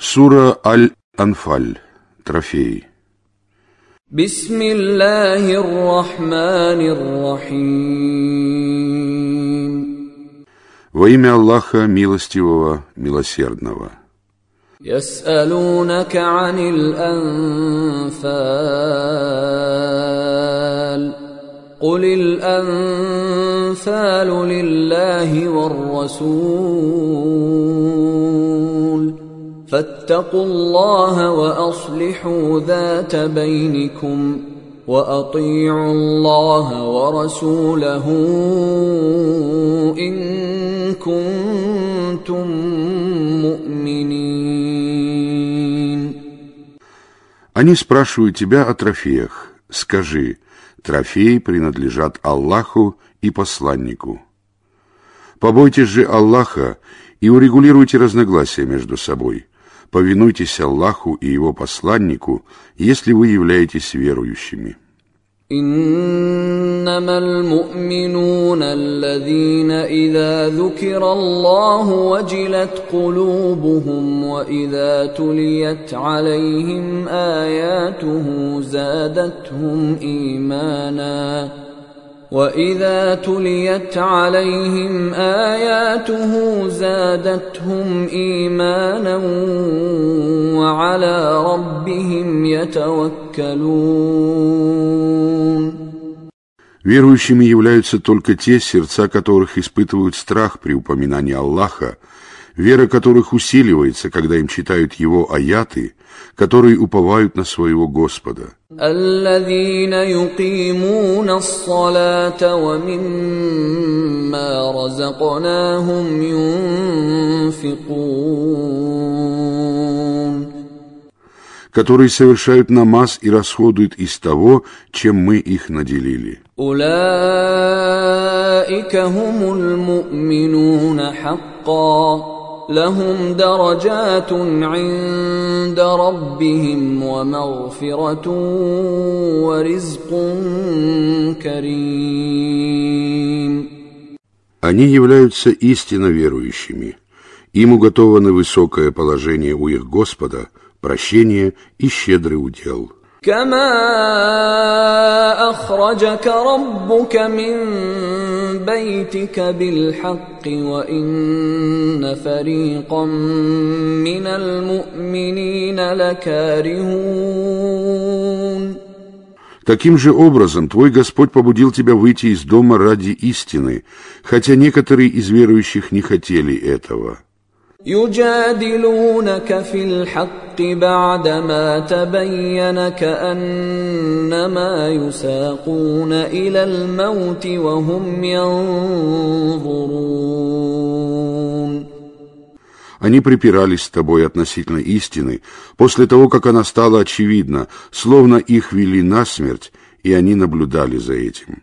Сура Аль-Анфаль. Трофей. بسم الله الرحمن الرحيم Во имя Аллаха Милостивого, Милосердного. يسألونك عن الأنفال قل الأنفال لله والرسول فاتقوا الله وأصلحوا ذات بينكم وأطيعوا الله ورسوله إن كنتم مؤمنين Они спрашивают тебя о трофеях. Скажи, трофеи принадлежат Аллаху и посланнику. Побойтесь же Аллаха и урегулируйте разногласия между собой. Повинуйтесь Аллаху и Его посланнику, если вы являетесь верующими. انما المؤمنون الذين اذا ذكر الله وجلت قلوبهم واذا تليت عليهم اياته زادتهم ايمانا واذا تليت عليهم اياته زادتهم ايمانا وعلى ربهم يتوكلون Верующими являются только те сердца, которых испытывают страх при упоминании Аллаха, вера которых усиливается, когда им читают Его аяты, которые уповают на своего Господа. الذين يقيمون الصلاة ومما رزقناهم ينفقون которые совершают намаз и расходуют из того, чем мы их наделили. أولئك هم المؤمنون حقا لهم درجات عند ربهم ومغفرة ورزق كريم Они являются истинно верующими. Им уготовано высокое положение у их Господа, прощение и щедрый удел. كما أخرجك ربك من بيتك بالحق وإن فريقا من المؤمنين لكارهون Таким же образом твой Господь побудил тебя выйти из дома ради истины, хотя некоторые из верующих не хотели этого. يجادلونك في الحق بعدما تبين كأنما يساقون إلى الموت وهم ينظرون Они припирались с тобой относительно истины после того, как она стала очевидна, словно их вели на смерть, и они наблюдали за этим.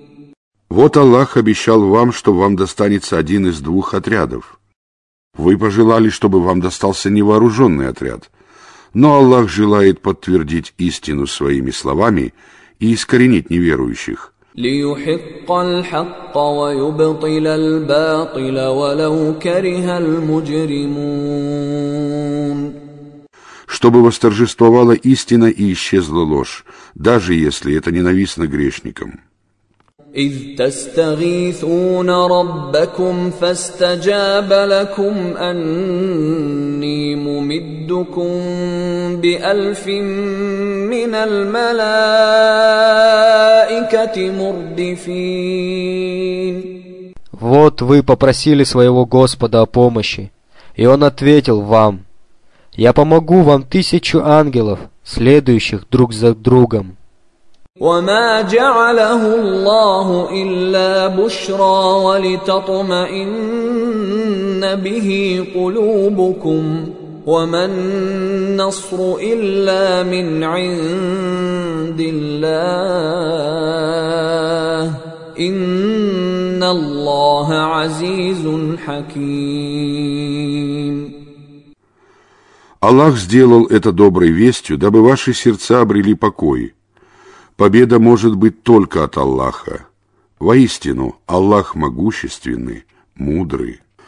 Вот Аллах обещал вам, что вам достанется один из двух отрядов. Вы пожелали, чтобы вам достался невооруженный отряд. Но Аллах желает подтвердить истину своими словами и искоренить неверующих. Чтобы восторжествовала истина и исчезла ложь, даже если это ненавистно грешникам. إذ تستغيثون ربكم فاستجاب لكم أني ممدكم بألف من الملائكة مردفين Вот вы попросили своего Господа о помощи, и Он ответил вам, «Я помогу вам тысячу ангелов, следующих друг за другом». وما جعله الله إلا بشرى ولتطمئن به قلوبكم وما النصر الا من عند الله ان الله عزيز حكيم Аллах сделал это доброй вестью, дабы ваши сердца обрели покой. Победа может быть только от Аллаха. Воистину, Аллах могущественный, мудрый.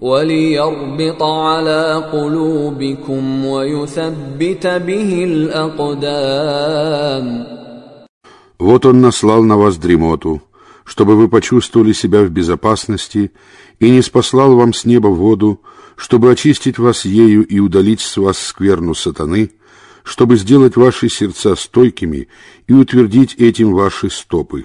وليربط على قلوبكم ويثبت به الأقدام Вот он наслал на вас дремоту, чтобы вы почувствовали себя в безопасности, и не спаслал вам с неба воду, чтобы очистить вас ею и удалить с вас скверну сатаны, чтобы сделать ваши сердца стойкими и утвердить этим ваши стопы.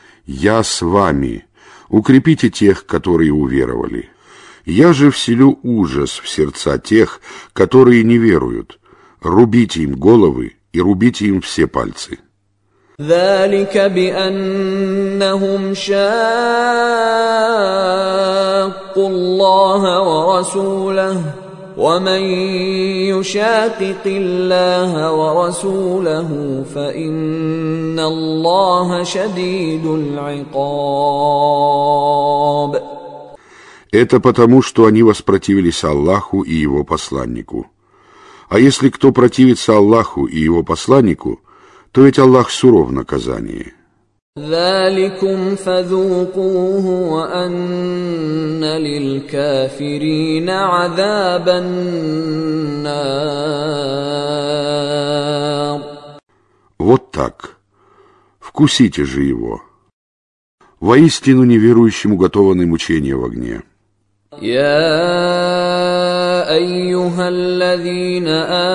«Я с вами, укрепите тех, которые уверовали. Я же вселю ужас в сердца тех, которые не веруют. Рубите им головы и рубите им все пальцы». ذلك بأنهم شاقوا الله ورسوله ومن يشاقق الله ورسوله فان الله شديد العقاب Это потому, что они воспротивились Аллаху и Его посланнику. А если кто противится Аллаху и Его посланнику, то ведь Аллах суров в наказании. ذلكم فذوقوه وأن للكافرين عذاب النار Вот так. Вкусите же его. Воистину неверующему уготованы мучения в огне. يا أيها الذين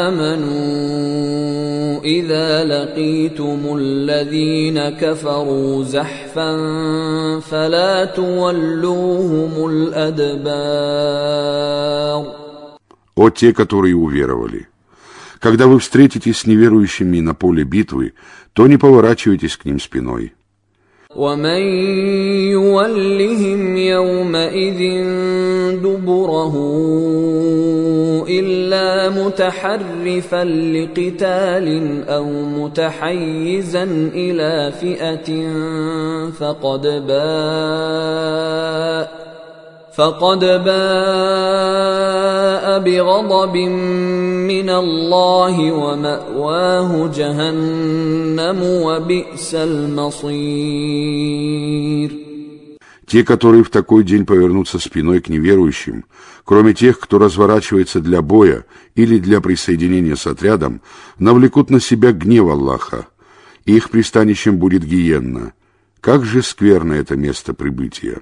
آمنوا إذا لقيتم الذين كفروا زحفا فلا تولوهم الأدبار О те, которые уверовали! Когда вы встретитесь с неверующими на поле битвы, то не поворачивайтесь к ним спиной. ومن يولهم يومئذ دبره الا متحرفا لقتال أو متحيزا إلى فئه فقد باء فقد باء بغضب من الله وماواه جهنم وبئس المصير Те, которые в такой день повернутся спиной к неверующим, кроме тех, кто разворачивается для боя или для присоединения с отрядом, навлекут на себя гнев Аллаха. Их пристанищем будет гиенна. Как же скверно это место прибытия!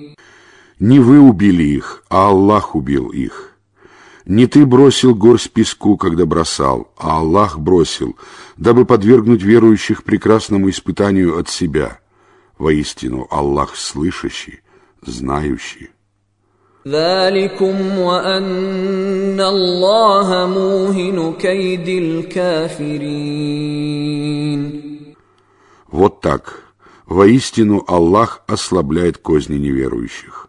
Не вы убили их, а Аллах убил их. Не ты бросил горсть песку, когда бросал, а Аллах бросил, дабы подвергнуть верующих прекрасному испытанию от себя. Воистину, Аллах слышащий, знающий. ذلكم وأن الله موهن كيد الكافرين Вот так. Воистину Аллах ослабляет козни неверующих.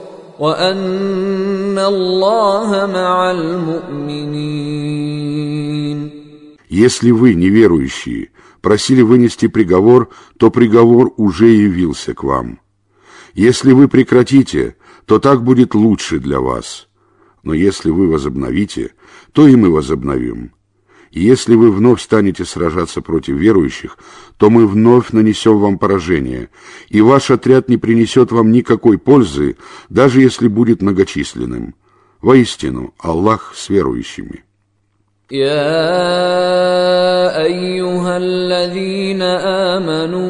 وان الله مع المؤمنين Если вы, неверующие, просили вынести приговор, то приговор уже явился к вам. Если вы прекратите, то так будет лучше для вас. Но если вы возобновите, то и мы возобновим. Если вы вновь станете сражаться против верующих, то мы вновь нанесем вам поражение, и ваш отряд не принесет вам никакой пользы, даже если будет многочисленным. Воистину, Аллах с верующими. يا ايها الذين امنوا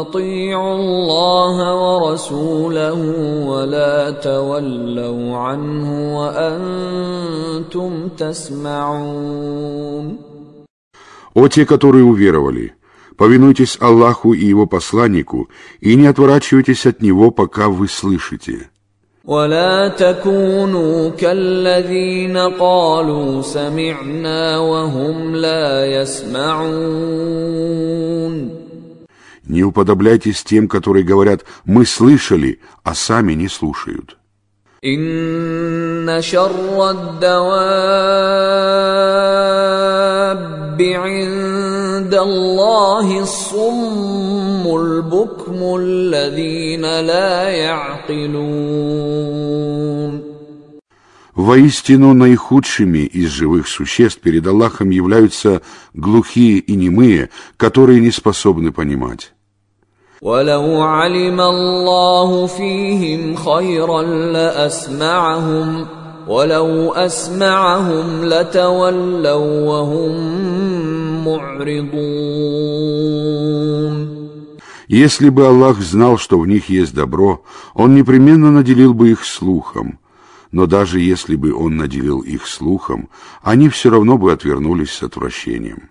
اطيعوا الله ورسوله ولا تولوا عنه وانتم تسمعون О те, которые уверовали, повинуйтесь Аллаху и Его посланнику и не отворачивайтесь от Него, пока вы слышите. ولا تكونوا كالذين قالوا سمعنا وهم لا يسمعون Не уподобляйтесь тем, которые говорят «мы слышали», а сами не слушают. Инна шаррад давабби инда Аллахи суммул букмул ладзина ла я'қилун. Воистину наихудшими из живых существ перед Аллахом являются глухие и немые, которые не способны понимать. ولو علم الله فيهم خيرا لاسمعهم ولو اسمعهم لتولوا وهم معرضون Если бы Аллах знал, что в них есть добро, Он непременно наделил бы их слухом. Но даже если бы Он наделил их слухом, они все равно бы отвернулись с отвращением.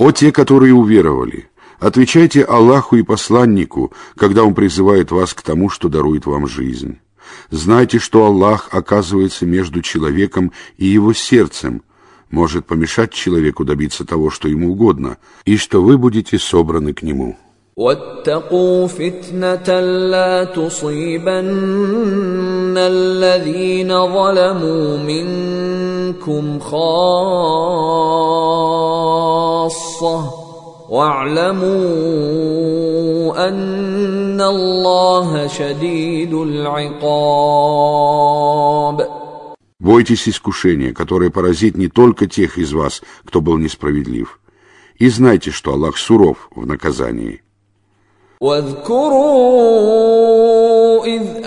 О те, которые уверовали, отвечайте Аллаху и посланнику, когда Он призывает вас к тому, что дарует вам жизнь. Знайте, что Аллах оказывается между человеком и его сердцем, может помешать человеку добиться того, что ему угодно, и что вы будете собраны к нему. واتقوا فتنة لا تصيبن الذين ظلموا منكم خاصة واعلموا أن الله شديد العقاب Бойтесь искушения, которое поразит не только тех из вас, кто был несправедлив, и знайте, что Аллах суров в наказании. واذكروا إذ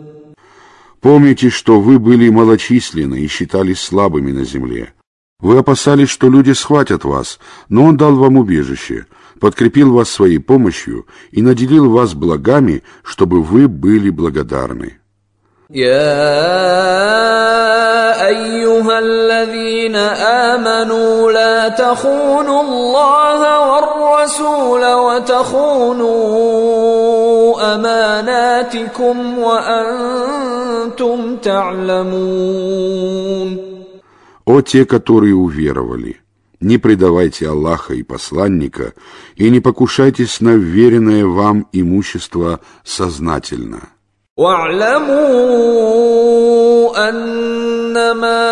Помните, что вы были малочисленны и считались слабыми на земле. Вы опасались, что люди схватят вас, но Он дал вам убежище, подкрепил вас своей помощью и наделил вас благами, чтобы вы были благодарны. يا ايها الذين امنوا لا تخونوا الله والرسول وتخونوا اماناتكم سيئاتكم وأنتم تعلمون О те, которые уверовали, не предавайте Аллаха и посланника и не покушайтесь на вверенное вам имущество сознательно. واعلموا انما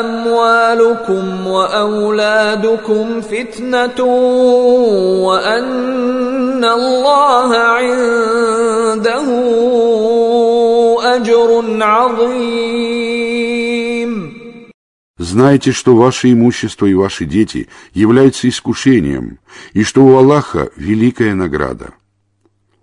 اموالكم واولادكم فتنه وان الله عنده اجر عظيم Знайте, что ваше имущество и ваши дети являются искушением, и что у Аллаха великая награда.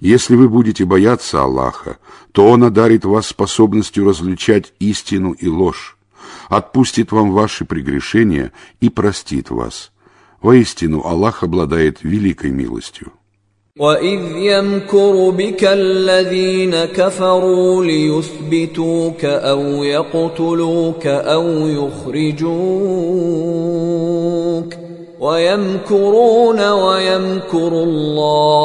Если вы будете бояться Аллаха, то Он одарит вас способностью различать истину и ложь, отпустит вам ваши прегрешения и простит вас. Воистину, Аллах обладает великой милостью. وإذ يمكر بك الذين كفروا ليثبتوك أو يقتلوك أو يخرجوك ويمكرون ويمكر الله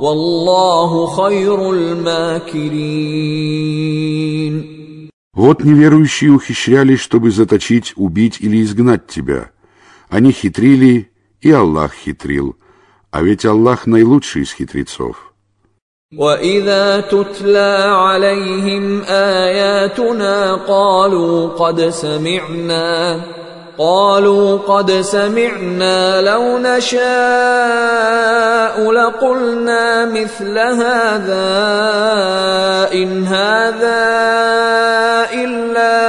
والله خير الماكرين Вот неверующие ухищрялись, чтобы заточить, убить или изгнать тебя. Они хитрили, и Аллах хитрил. А ведь Аллах наилучший из хитрецов. واذا تتلى عليهم اياتنا قالوا قد سمعنا قالوا قد سمعنا لو نشاء لقلنا مثل هذا ان هذا الا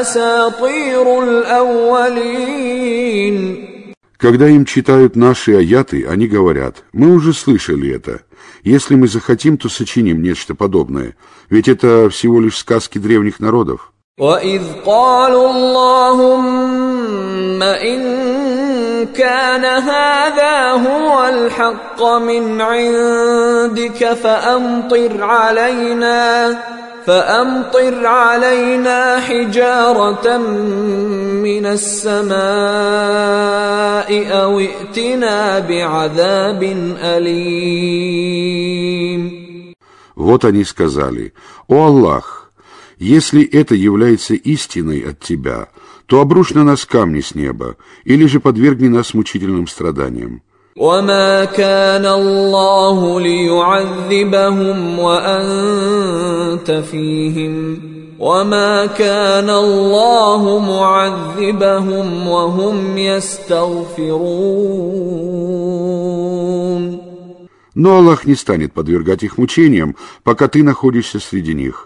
اساطير الاولين Когда им читают наши аяты, они говорят, мы уже слышали это. Если мы захотим, то сочиним нечто подобное. Ведь это всего лишь сказки древних народов. وإذ قالوا اللهم إن كان هذا هو الحق من عندك فأمطر علينا فأمطر علينا حجارة من السماء أو ائتنا بعذاب أليم Вот они сказали, «О Аллах, если это является истиной от Тебя, то обрушь на нас камни с неба, или же подвергни нас мучительным страданиям». وما كان الله ليعذبهم وانت فيهم وما كان الله معذبهم وهم يستغفرون Но Аллах не станет подвергать их мучениям, пока ты находишься среди них.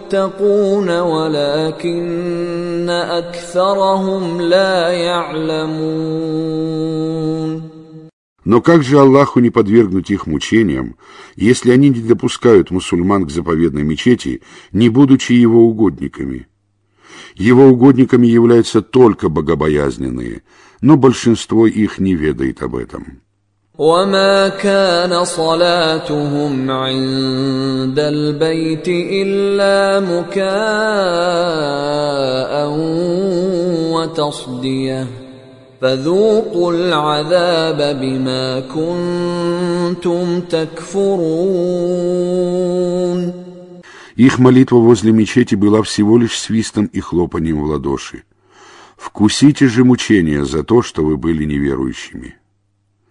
المتقون ولكن اكثرهم لا يعلمون Но как же Аллаху не подвергнуть их мучениям, если они не допускают мусульман к заповедной мечети, не будучи его угодниками? Его угодниками являются только богобоязненные, но большинство их не ведает об этом. وما كان صلاتهم عند البيت الا مكاء وتصديه فذوقوا العذاب بما كنتم تكفرون Их молитва возле мечети была всего лишь свистом и хлопанием в ладоши. Вкусите же мучения за то, что вы были неверующими.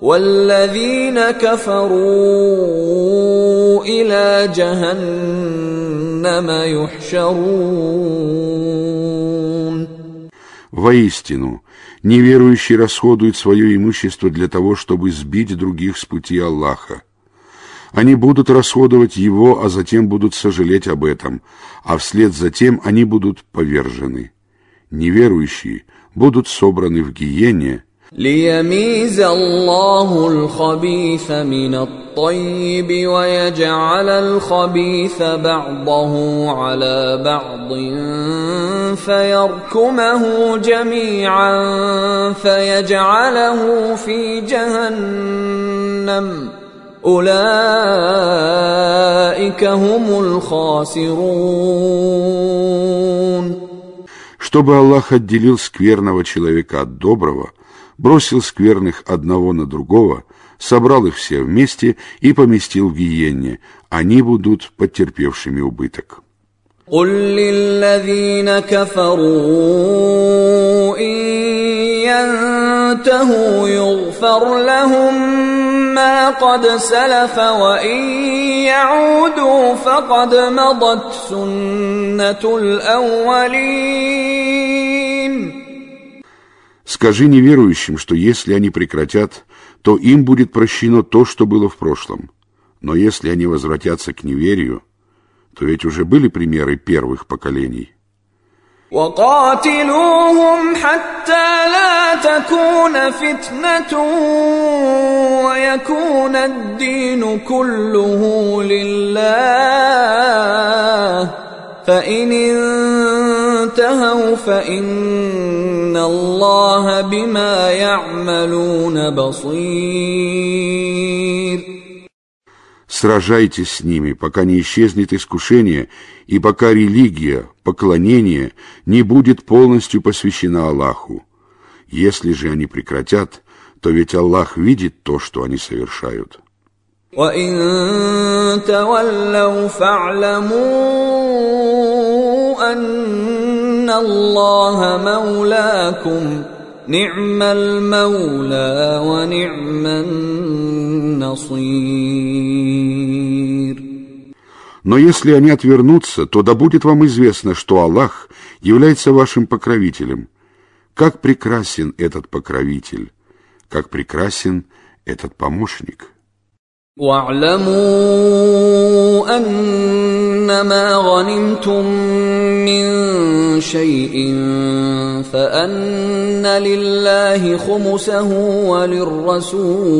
والذين كفروا الى جهنم يحشرون Воистину, неверующий расходует свое имущество для того, чтобы сбить других с пути Аллаха. Они будут расходовать его, а затем будут сожалеть об этом, а вслед за тем они будут повержены. Неверующие будут собраны в гиене, ليميز الله الخبيث من الطيب ويجعل الخبيث بعضه على بعض فيركمه جميعا فيجعله في جهنم اولئك هم الخاسرون чтобы Аллах отделил скверного человека от доброго, бросил скверных одного на другого, собрал их все вместе и поместил в гиенне. Они будут потерпевшими убыток. قل للذين كفروا إن ينتهوا يغفر لهم ما قد سلف وإن يعودوا فقد مضت سنة الأولين Скажи неверующим, что если они прекратят, то им будет прощено то, что было в прошлом. Но если они возвратятся к неверию, то ведь уже были примеры первых поколений. وقاتلوهم حتى لا تكون فتنة ويكون الدين كله لله فإن انتهوا فإن الله بما يعملون بصير Сражайтесь с ними, пока не исчезнет искушение, и пока религия, поклонение не будет полностью посвящена Аллаху. Если же они прекратят, то ведь Аллах видит то, что они совершают. وإن تولوا فاعلموا أن الله مولاكم نعم المولى ونعم النصير Но если они отвернутся, то да будет вам известно, что Аллах является вашим покровителем. Как прекрасен этот покровитель, как прекрасен этот помощник. واعلموا أنما غنمتم من شيء فأن لله خمسه وللرسول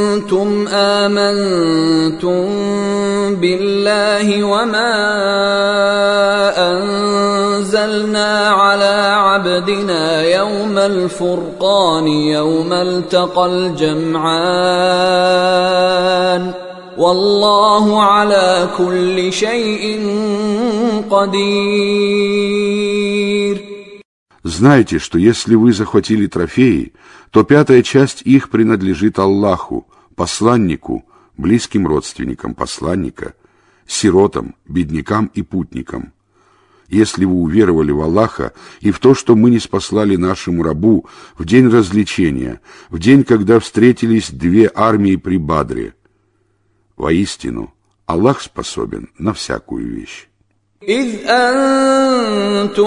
آمنتم بالله وما أنزلنا على عبدنا يوم الفرقان يوم التقى الجمعان والله على كل شيء قدير Знайте, что если вы захватили трофеи, то пятая часть их принадлежит Аллаху, посланнику, близким родственникам посланника, сиротам, беднякам и путникам. Если вы уверовали в Аллаха и в то, что мы не спаслали нашему рабу в день развлечения, в день, когда встретились две армии при Бадре. Воистину, Аллах способен на всякую вещь. إذ أنتم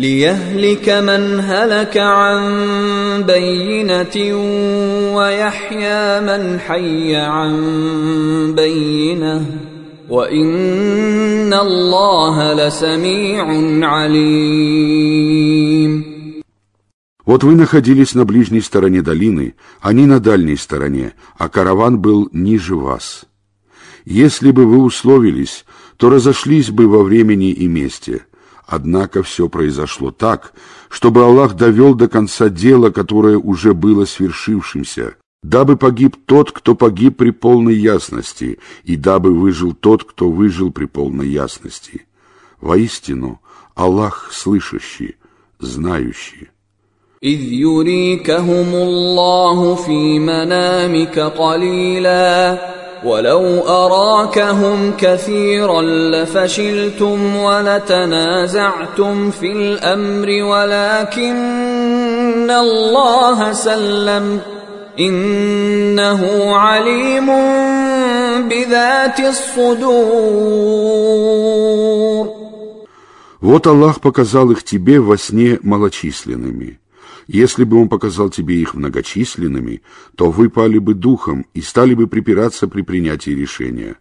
ليهلك من هلك عن بينه ويحيى من حي عن بينه وان الله لسميع عليم Вот вы находились на ближней стороне долины, они на дальней стороне, а караван был ниже вас. Если бы вы условились, то разошлись бы во времени и месте. Однако все произошло так, чтобы Аллах довел до конца дело, которое уже было свершившимся, дабы погиб тот, кто погиб при полной ясности, и дабы выжил тот, кто выжил при полной ясности. Воистину, Аллах слышащий, знающий. إذ يريكهم الله في منامك قليلا ولو أراكهم كثيرا لفشلتم ولتنازعتم في الأمر ولكن الله سلم إنه عليم بذات الصدور Вот Аллах показал их тебе во сне малочисленными. Если бы Он показал тебе их многочисленными, то вы пали бы духом и стали бы припираться при принятии решения.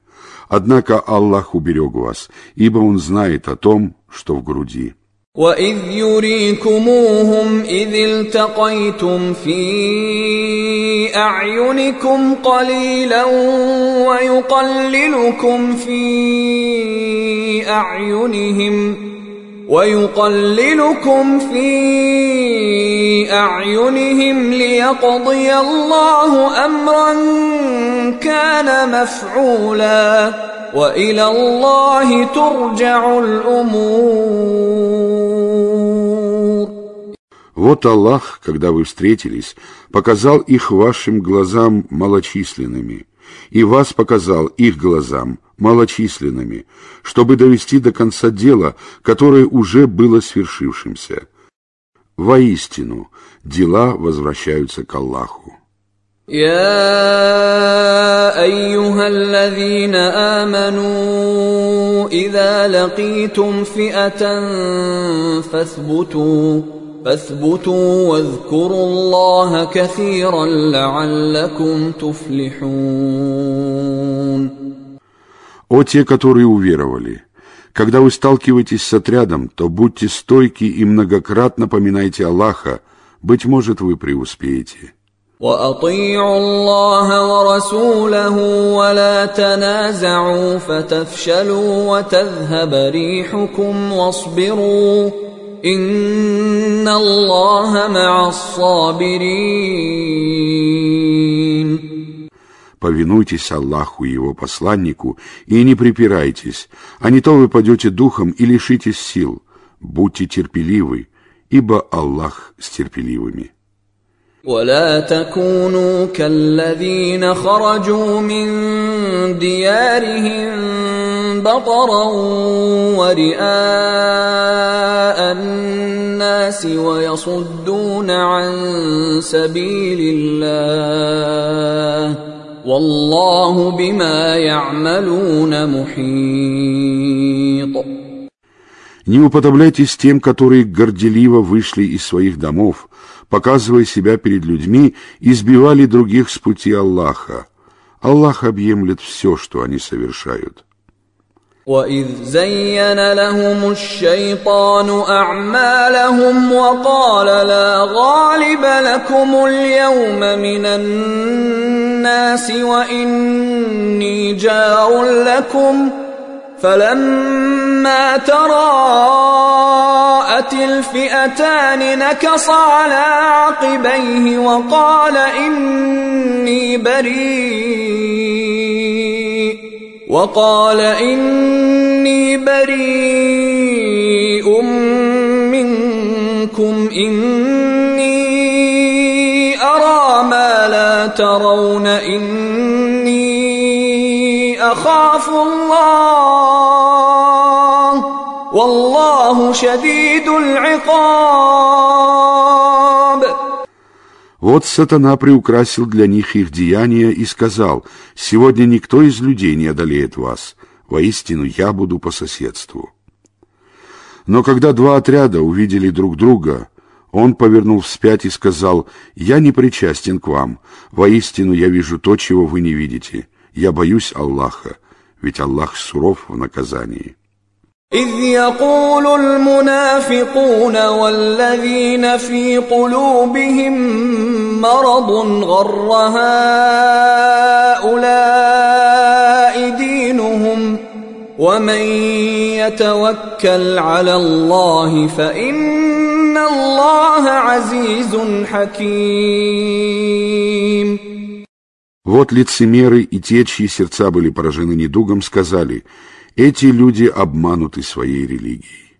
Однако Аллах уберег вас, ибо Он знает о том, что в груди. وإذ يريكموهم إذ التقيتم في أعينكم قليلا ويقللكم في أعينهم ويقللكم في أعينهم ليقضي الله أمرا كان مفعولا وإلى الله ترجع الأمور Вот Аллах, когда вы встретились, показал их вашим глазам малочисленными, – и вас показал их глазам малочисленными, чтобы довести до конца дело, которое уже было свершившимся. Воистину, дела возвращаются к Аллаху. يا ايها الذين امنوا اذا لقيتم فئه فاثبتوا فاثبتوا واذكروا الله كثيرا لعلكم تفلحون О те, которые уверовали! Когда вы сталкиваетесь с отрядом, то будьте стойки и многократно поминайте Аллаха, быть может, вы преуспеете. واطيعوا الله ورسوله ولا تنازعوا فتفشلوا وتذهب ريحكم واصبروا ان الله مع الصابرين Повинуйтесь Аллаху и Его посланнику и не припирайтесь, а не то вы падете духом и лишитесь сил. Будьте терпеливы, ибо Аллах с терпеливыми. ولا تكونوا كالذين خرجوا من ديارهم بطرا ورئاء الناس ويصدون عن سبيل الله والله بما يعملون محيط Не уподобляйтесь тем, которые горделиво вышли из своих домов, показывая себя перед людьми, и сбивали других с пути Аллаха. Аллах объемлет все, что они совершают. وإذ زين لهم الشيطان أعمالهم وقال لا غالب لكم اليوم من الناس وإني جار لكم فلما تراءت الفئتان نكص على عقبيه وقال إني بريء وقال إني بريء منكم إني أرى ما لا ترون إني أخاف الله والله شديد العقاب Вот сатана приукрасил для них их деяния и сказал, «Сегодня никто из людей не одолеет вас, воистину я буду по соседству». Но когда два отряда увидели друг друга, он повернул вспять и сказал, «Я не причастен к вам, воистину я вижу то, чего вы не видите. Я боюсь Аллаха, ведь Аллах суров в наказании». إذ يقول المنافقون والذين في قلوبهم مرض غر هؤلاء دينهم ومن يتوكل على الله فإن الله عزيز حكيم Вот лицемеры и те, чьи сердца были поражены недугом, сказали – эти люди обмануты своей религией.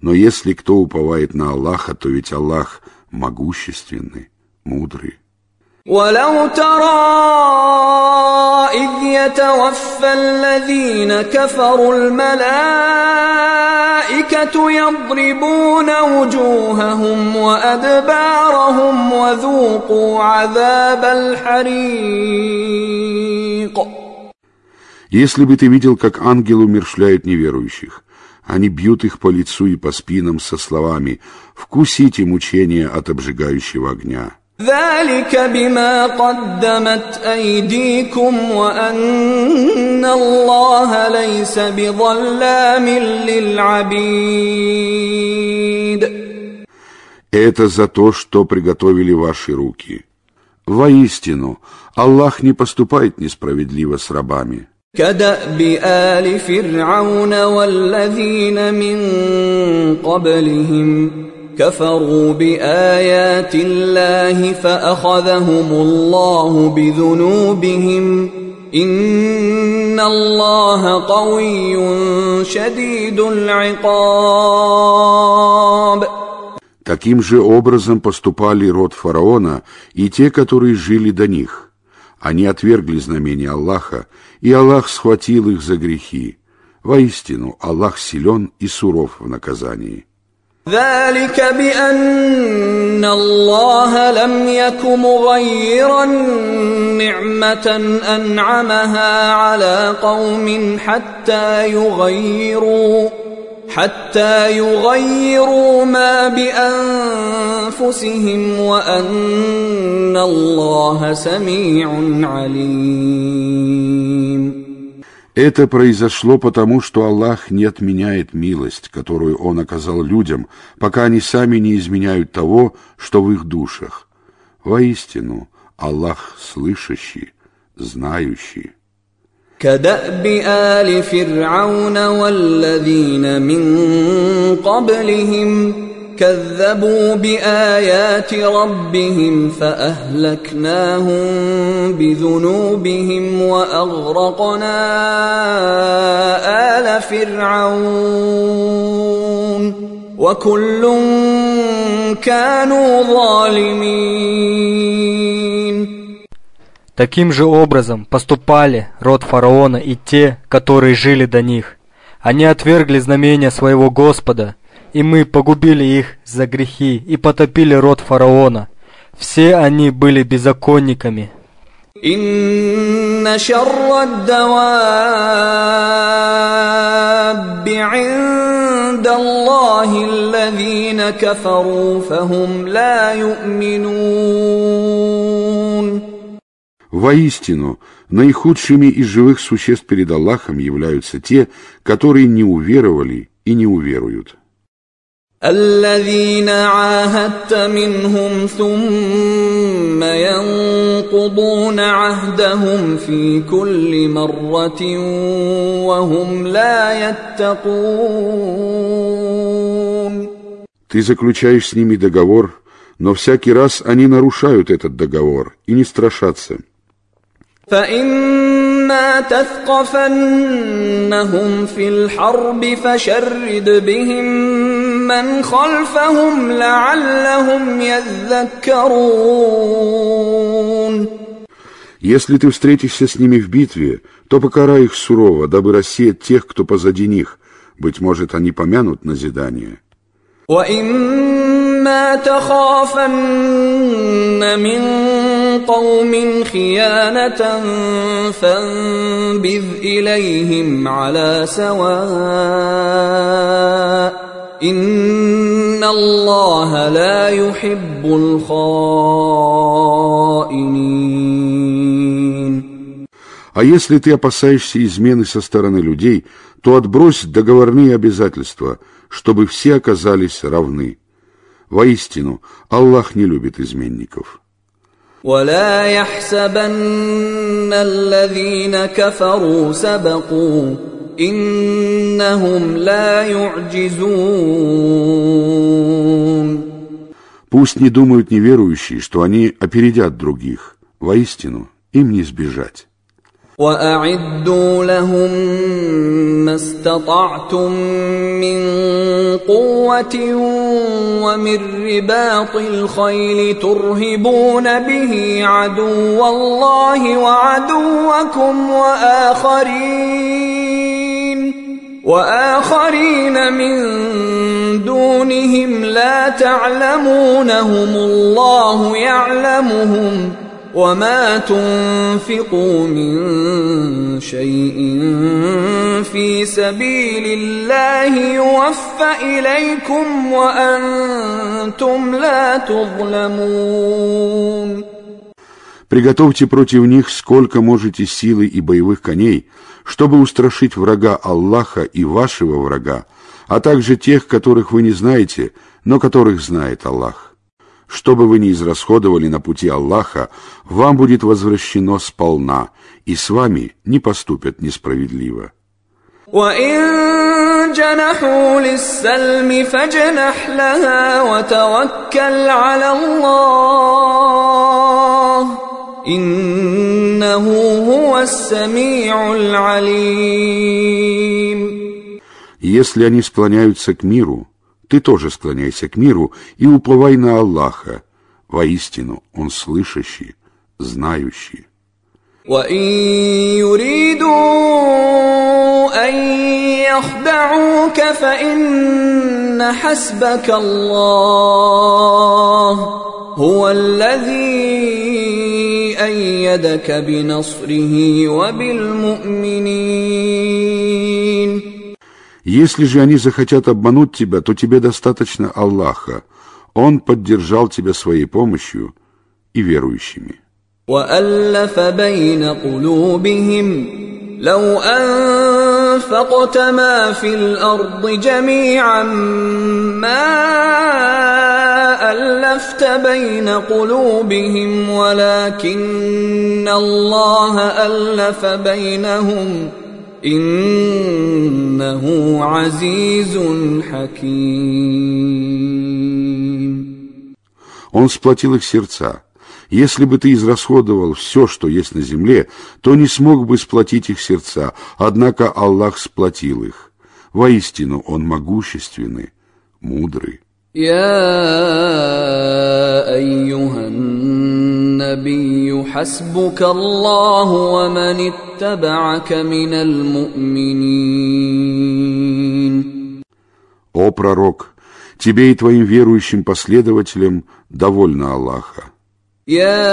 Но если кто уповает на Аллаха, то ведь Аллах могущественный, мудрый. ولو ترى إذ يتوفى الذين كفروا الملائكة يضربون وجوههم وأدبارهم وذوقوا عذاب الحريق Если бы ты видел, как ангел умершляет неверующих, они бьют их по лицу и по спинам со словами «Вкусите мучения от обжигающего огня». ذلك بما قدمت أيديكم وأن الله ليس بظلام للعبيد Это за то, что приготовили ваши руки. Воистину, Аллах не поступает несправедливо с рабами. كداب ال فرعون والذين من قبلهم كفروا بايات الله فاخذهم الله بذنوبهم ان الله قوي شديد العقاب Таким же образом поступали род фараона и те, которые жили до них – они отвергли знамения Аллаха, и Аллах схватил их за грехи. Воистину, Аллах силен и суров в наказании. ذلك بأن الله لم يك مغيرا نعمة أنعمها على قوم حتى يغيروا حتى يغيروا ما بأنفسهم وأن الله سميع عليم. Это произошло потому, что Аллах не отменяет милость, которую Он оказал людям, пока они сами не изменяют того, что в их душах. Воистину, Аллах слышащий, знающий. كداب ال فرعون والذين من قبلهم كذبوا بايات ربهم فاهلكناهم بذنوبهم واغرقنا ال فرعون وكل كانوا ظالمين Таким же образом поступали род фараона и те, которые жили до них. Они отвергли знамения своего Господа, – и мы погубили их за грехи и потопили род фараона. Все они были беззаконниками. إن شر الدواب عند الله الذين كفروا فهم لا يؤمنون Воистину, наихудшими из живых существ перед Аллахом являются те, которые не уверовали и не уверуют. الذين عاهدت منهم ثم ينقضون عهدهم في كل مرة وهم لا يتقون Ты заключаешь с ними договор, но всякий раз они нарушают этот договор и не страшатся. فإما تثقفنهم في الحرب فشرد بهم من خلفهم لعلهم يذكرون Если ты встретишься с ними в битве, то покарай их сурово, дабы рассеять тех, кто позади них. Быть может, они помянут назидание. وإما تخافن من قوم خيانة فانبذ إليهم على سواء إن الله لا يحب الخائنين А если ты опасаешься измены со стороны людей, то отбрось договорные обязательства, чтобы все оказались равны. Воистину, Аллах не любит изменников. ولا يحسبن الذين كفروا سبقوا إنهم لا يعجزون Пусть не думают неверующие, что они опередят других. Воистину, им не сбежать. وأعدوا لهم ما استطعتم من قوة ومن رباط الخيل ترهبون به عدو الله وعدوكم وآخرين وآخرين من دونهم لا تعلمونهم الله يعلمهم وما تنفقوا من شيء في سبيل الله يوفى اليكم وانتم لا تظلمون Приготовьте против них сколько можете силы и боевых коней, чтобы устрашить врага Аллаха и вашего врага, а также тех, которых вы не знаете, но которых знает Аллах. Что бы вы ни израсходовали на пути Аллаха, вам будет возвращено сполна, и с вами не поступят несправедливо. Если они склоняются к миру, ты тоже склоняйся к миру и уповай на Аллаха. Воистину, Он слышащий, знающий. وَإِن يُرِيدُوا أَن يَخْدَعُوكَ فَإِنَّ حَسْبَكَ اللَّهُ هُوَ الَّذِي أَيَّدَكَ بِنَصْرِهِ وَبِالْمُؤْمِنِينَ Если же они захотят обмануть тебя, то тебе достаточно Аллаха. Он поддержал тебя своей помощью и верующими. وألف بين قلوبهم لو أنفقت ما في الأرض جميعا ما ألفت بين قلوبهم ولكن الله ألف بينهم إنه عزيز حكيم Он сплотил их сердца. Если бы ты израсходовал все, что есть на земле, то не смог бы сплотить их сердца, однако Аллах сплотил их. Воистину, Он могущественный, мудрый. يا أيها النبي حسبك الله ومن اتبعك من المؤمنين О пророк, тебе и твоим верующим последователям довольно Аллаха. يا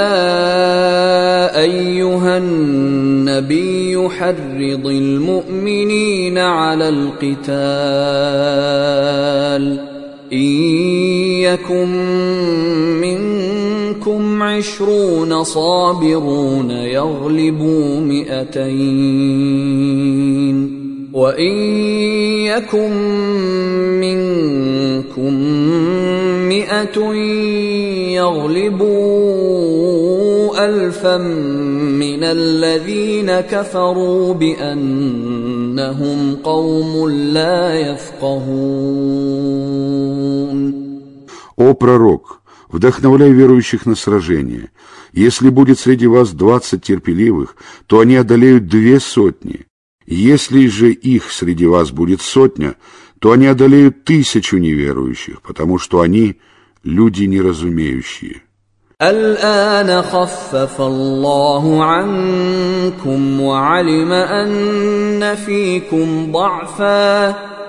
ايها النبي حرض المؤمنين على القتال ان يكن منكم عشرون صابرون يغلبوا مئتين وان يكن منكم مئه يغلبوا الفا من الذين كفروا بانهم قوم لا يفقهون О пророк, вдохновляй верующих на сражение. Если будет среди вас двадцать терпеливых, то они одолеют две сотни. Если же их среди вас будет сотня, то они одолеют тысячу неверующих, потому что они люди неразумеющие. الآن خفف الله عنكم وعلم أن فيكم ضعفا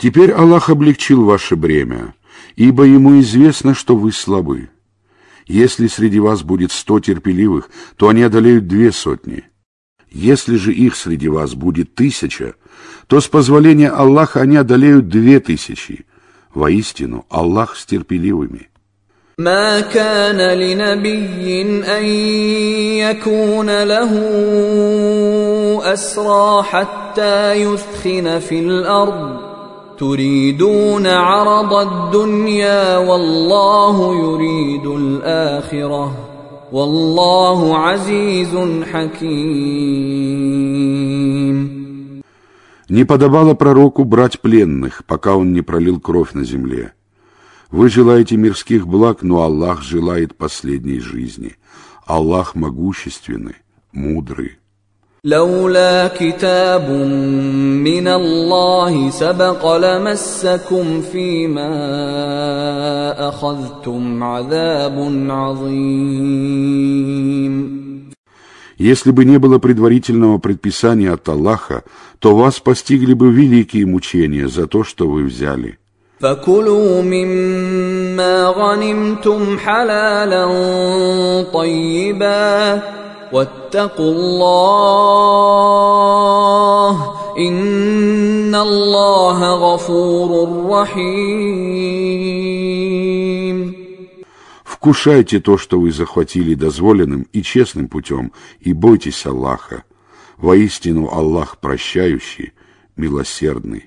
Теперь Аллах облегчил ваше бремя, ибо Ему известно, что вы слабы. Если среди вас будет сто терпеливых, то они одолеют две сотни. Если же их среди вас будет тысяча, то с позволения Аллаха они одолеют две тысячи. Воистину, Аллах с терпеливыми. ما كان لنبي ان يكون له اسرى حتى يثخن في الارض تريدون عرض الدنيا والله يريد الاخره والله عزيز حكيم Не подобало пророку брать пленных, пока он не пролил кровь на земле. Вы желаете мирских благ, но Аллах желает последней жизни. Аллах могущественный, мудрый. لولا كتاب من الله سبق لمسكم فيما اخذتم عذاب عظيم Если бы не было предварительного предписания от Аллаха, то вас постигли бы великие мучения за то, что вы взяли. فكلوا مما غنمتم حلالا طيبا واتقوا الله ان الله غفور رحيم Вкушайте то, что вы захватили дозволенным и честным путем, и бойтесь Аллаха. Воистину Аллах прощающий, милосердный.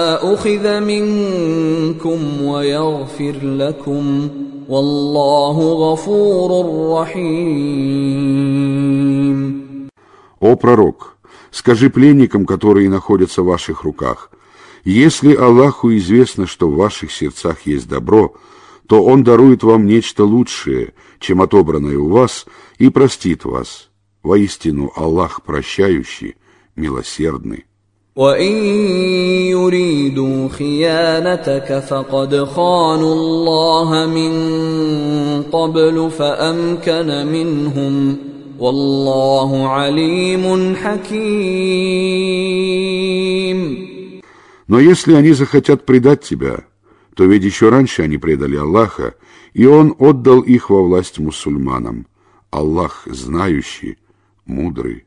اخذ منكم ويغفر لكم والله غفور رحيم О пророк, скажи пленникам, которые находятся в ваших руках, если Аллаху известно, что в ваших сердцах есть добро, то Он дарует вам нечто лучшее, чем отобранное у вас, и простит вас. Воистину Аллах прощающий, милосердный. وان يريدوا خيانتك فقد خانوا الله من قبل فامكن منهم والله عليم حكيم Но если они захотят предать тебя, то ведь еще раньше они предали Аллаха, и Он отдал их во власть мусульманам. Аллах знающий, мудрый.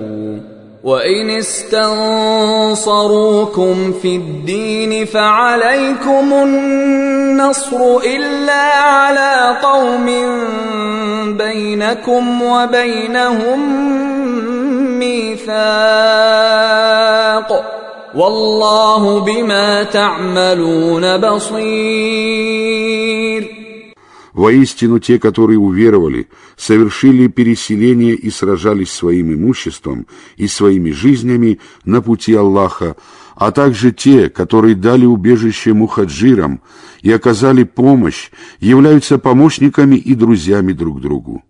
وان استنصروكم في الدين فعليكم النصر الا على قوم بينكم وبينهم ميثاق والله بما تعملون بصير Воистину те, которые уверовали, совершили переселение и сражались своим имуществом и своими жизнями на пути Аллаха, а также те, которые дали убежище мухаджирам и оказали помощь, являются помощниками и друзьями друг другу.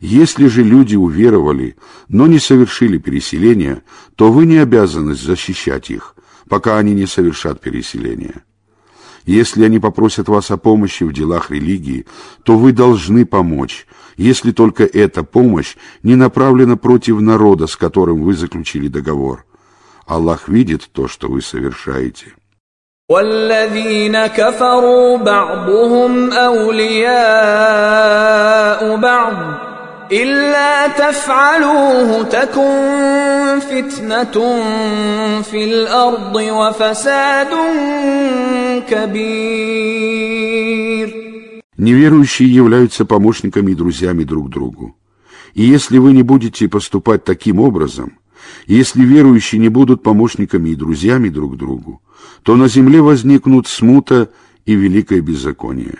Если же люди уверовали, но не совершили переселения, то вы не обязаны защищать их, пока они не совершат переселения. Если они попросят вас о помощи в делах религии, то вы должны помочь, если только эта помощь не направлена против народа, с которым вы заключили договор. Аллах видит то, что вы совершаете. والذين كفروا بعضهم أولياء بعض إلا تفعلوه تكن فتنة في الأرض وفساد كبير Неверующие являются помощниками и друзьями друг другу. И если вы не будете поступать таким образом, если верующие не будут помощниками и друзьями друг другу, то на земле возникнут смута и великое беззаконие.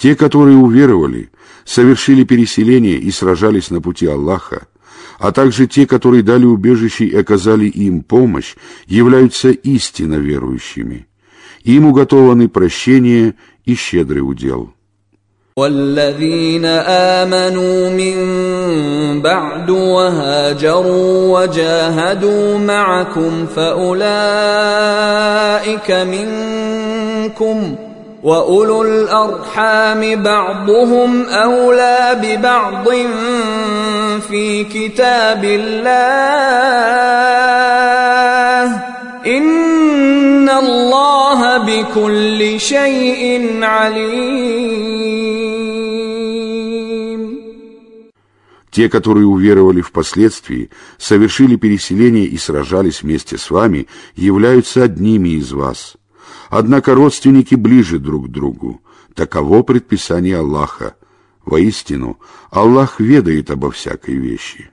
Те, которые уверовали, совершили переселение и сражались на пути Аллаха, а также те, которые дали убежище и оказали им помощь, являются истинно верующими. Им уготованы прощение и щедрый удел. والذين آمنوا من بعد وهاجروا وجاهدوا معكم فأولئك منكم وأولو الأرحام بعضهم أولى ببعض في كتاب الله إن الله بكل شيء عليم Те, которые уверовали впоследствии, совершили переселение и сражались вместе с вами, являются одними из вас. Однако родственники ближе друг к другу. Таково предписание Аллаха. Воистину, Аллах ведает обо всякой вещи.